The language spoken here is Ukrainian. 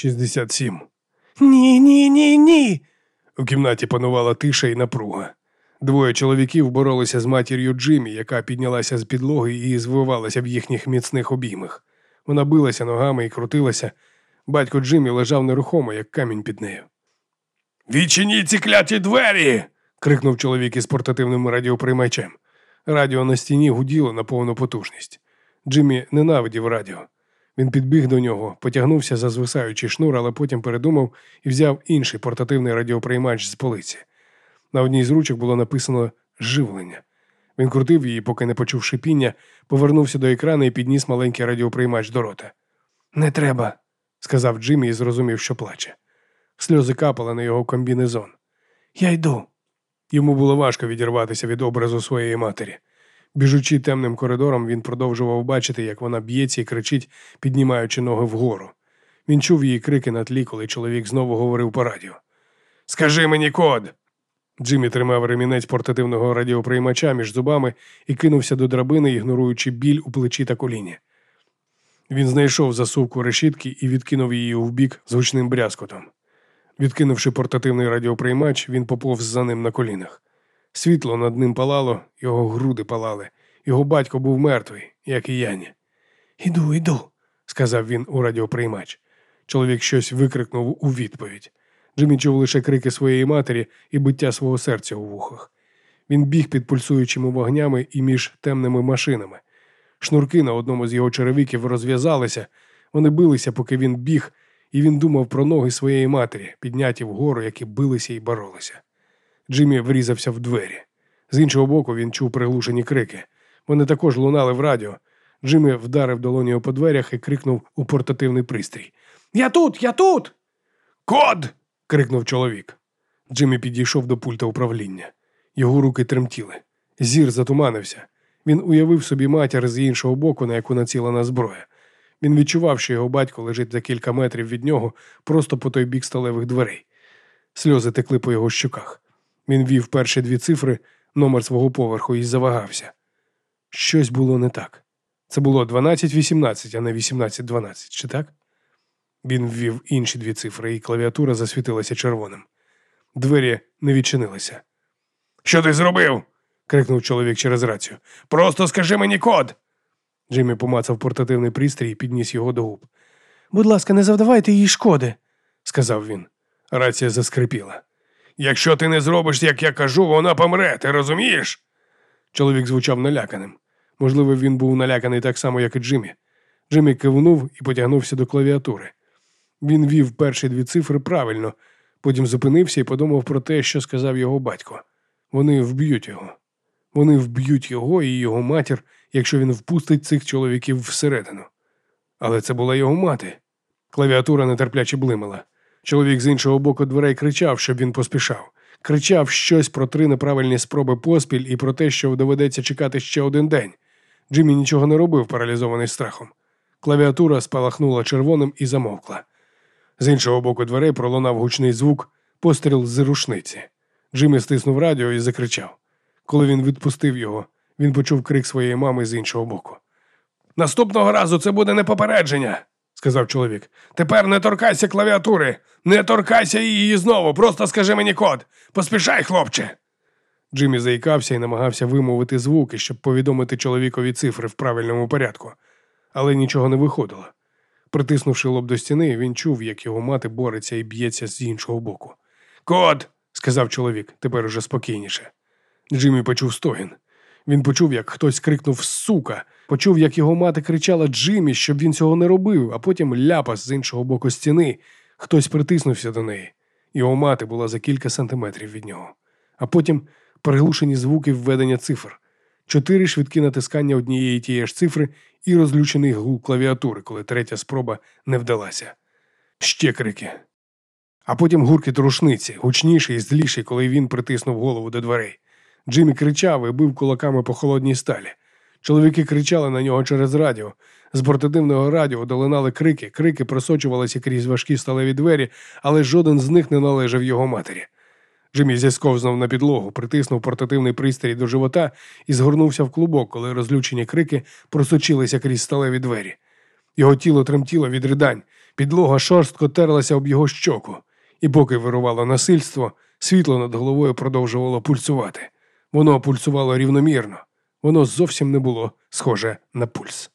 67. Ні, ні, ні, ні. У кімнаті панувала тиша і напруга. Двоє чоловіків боролися з матір'ю Джиммі, яка піднялася з підлоги і звивалася в їхніх міцних обіймах. Вона билася ногами і крутилася. Батько Джиммі лежав нерухомо, як камінь під нею. Відчиніть ці кляті двері. крикнув чоловік із портативним радіоприймачем. Радіо на стіні гуділо на повну потужність. Джиммі ненавидів радіо. Він підбіг до нього, потягнувся за звисаючий шнур, але потім передумав і взяв інший портативний радіоприймач з полиці. На одній з ручок було написано живлення. Він крутив її, поки не почув шипіння, повернувся до екрану і підніс маленький радіоприймач до рота. Не треба, сказав Джиммі і зрозумів, що плаче. Сльози капали на його комбінезон. Я йду. Йому було важко відірватися від образу своєї матері. Біжучи темним коридором, він продовжував бачити, як вона б'ється і кричить, піднімаючи ноги вгору. Він чув її крики на тлі, коли чоловік знову говорив по радіо. Скажи мені код. Джиммі тримав ремінець портативного радіоприймача між зубами і кинувся до драбини, ігноруючи біль у плечі та коліні. Він знайшов засувку решітки і відкинув її вбік з гучним брязкотом. Відкинувши портативний радіоприймач, він поповз за ним на колінах. Світло над ним палало, його груди палали. Його батько був мертвий, як і Яні. Іду, іду, сказав він у радіоприймач. Чоловік щось викрикнув у відповідь. Джиммі чув лише крики своєї матері і биття свого серця у вухах. Він біг під пульсуючими вогнями і між темними машинами. Шнурки на одному з його черевиків розв'язалися, вони билися, поки він біг, і він думав про ноги своєї матері, підняті вгору, які билися і боролися. Джиммі врізався в двері. З іншого боку, він чув приглушені крики. Вони також лунали в радіо. Джиммі вдарив долонію по дверях і крикнув у портативний пристрій. Я тут, я тут. Код. крикнув чоловік. Джиммі підійшов до пульта управління. Його руки тремтіли. Зір затуманився. Він уявив собі матір з іншого боку, на яку націлена зброя. Він відчував, що його батько лежить за кілька метрів від нього, просто по той бік сталевих дверей. Сльози текли по його щоках. Він вів перші дві цифри, номер свого поверху і завагався. Щось було не так. Це було 12-18, а не 18-12, чи так? Він ввів інші дві цифри, і клавіатура засвітилася червоним. Двері не відчинилися. Що ти зробив? крикнув чоловік через рацію. Просто скажи мені код. Джиммі помацав портативний пристрій і підніс його до губ. Будь ласка, не завдавайте їй шкоди, сказав він. Рація заскрипіла. Якщо ти не зробиш, як я кажу, вона помре, ти розумієш? Чоловік звучав наляканим. Можливо, він був наляканий так само, як і Джиммі. Джиммі кивнув і потягнувся до клавіатури. Він вів перші дві цифри правильно, потім зупинився і подумав про те, що сказав його батько. Вони вб'ють його. Вони вб'ють його і його матір, якщо він впустить цих чоловіків всередину. Але це була його мати. Клавіатура нетерпляче блимала. Чоловік з іншого боку дверей кричав, щоб він поспішав. Кричав щось про три неправильні спроби поспіль і про те, що доведеться чекати ще один день. Джиммі нічого не робив, паралізований страхом. Клавіатура спалахнула червоним і замовкла. З іншого боку дверей пролунав гучний звук, постріл з рушниці. Джиммі стиснув радіо і закричав. Коли він відпустив його, він почув крик своєї мами з іншого боку. Наступного разу це буде не попередження, сказав чоловік. Тепер не торкайся клавіатури, не торкайся її знову, просто скажи мені код. Поспішай, хлопче. Джиммі заїкався і намагався вимовити звуки, щоб повідомити чоловікові цифри в правильному порядку, але нічого не виходило. Притиснувши лоб до стіни, він чув, як його мати бореться і б'ється з іншого боку. Код, сказав чоловік, тепер уже спокійніше. Джиммі почув стогін. Він почув, як хтось крикнув Сука, почув, як його мати кричала Джиммі, щоб він цього не робив, а потім ляпас з іншого боку стіни. Хтось притиснувся до неї. Його мати була за кілька сантиметрів від нього. А потім приглушені звуки введення цифр, чотири швидкі натискання однієї тієї ж цифри і розлючений гул клавіатури, коли третя спроба не вдалася. Ще крики. А потім гуркіт рушниці, гучніший і зліший, коли він притиснув голову до дверей. Джиммі кричав і бив кулаками по холодній сталі. Чоловіки кричали на нього через радіо. З портативного радіо долинали крики, крики просочувалися крізь важкі сталеві двері, але жоден з них не належав його матері. Джиммі зісковзнув на підлогу, притиснув портативний пристрій до живота і згорнувся в клубок, коли розлючені крики просочилися крізь сталеві двері. Його тіло тремтіло від ридань, підлога шорстко терлася об його щоку, і поки вирувало насильство, світло над головою продовжувало пульсувати. Воно пульсувало рівномірно, воно зовсім не було схоже на пульс.